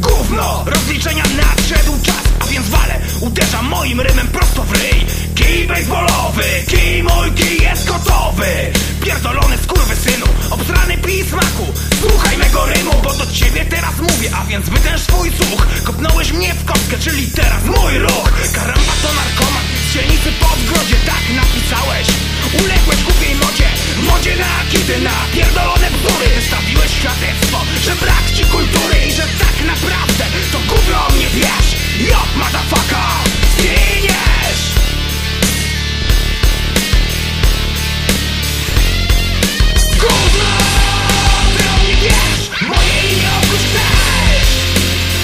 Gówno! Rozliczenia nadszedł czas, a więc wale Uderzam moim rymem prosto w ryj. Kij baseballowy, kij mój kij jest gotowy. Pierdolony synu, obsrany pismaku Słuchaj mego rymu, bo do ciebie teraz mówię A więc wytęż swój słuch. Kopnąłeś mnie w kostkę, czyli teraz mój ruch. Karamba to narkoman, z dzielnicy podgrodzie Tak napisałeś, uległeś głupiej modzie Modzie na kity, na pierdolone bzdury Wystawiłeś świadectwo, naprawdę to gówno mnie wiesz. Yo, motherfucker, zginiesz. Gówno, mnie wiesz. Moje imię oprócz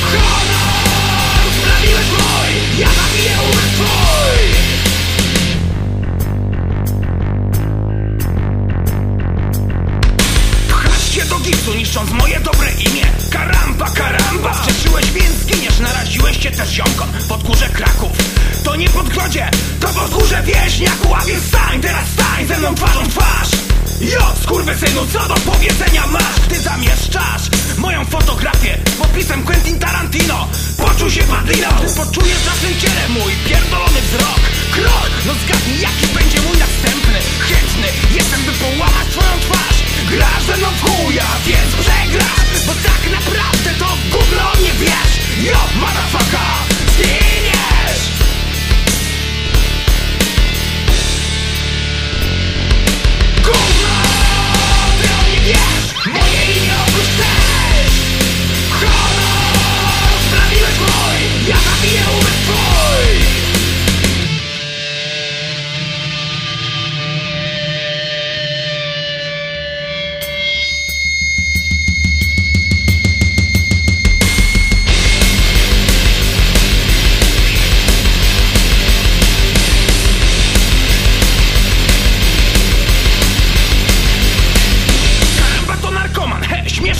Honor, mój. Ja zabiję do niszcząc moje dobre imię Karamba, karamba. Przeczyłeś, więc zginiesz. Naraziłeś się też ziomkom. Pod górze Kraków. To nie podgrodzie, to podgórze wieśniaku A więc stań, teraz stań. Ze mną twarzą twarz. Jo, skurwysynu, co do powiedzenia masz? Ty zamieszczasz moją fotografię Z podpisem Quentin Tarantino. Poczuj się padliną Ty poczujesz w naszym ciele mój pierdolony wzrok. Krok, no zgadnij jaki będzie mój następny. Chętny jestem by połamać twoją twarz Grasz ze mną w chuja, więc przegrasz Bo tak naprawdę to gówno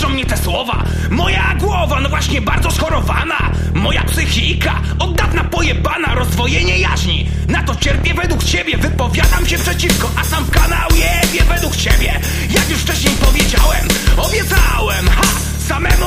mnie te słowa. Moja głowa, no właśnie bardzo schorowana. Moja psychika, od dawna pojebana Rozdwojenie jaźni, na to cierpię według ciebie Wypowiadam się przeciwko, a sam kanał jebie według ciebie Jak już wcześniej powiedziałem, obiecałem Ha, samemu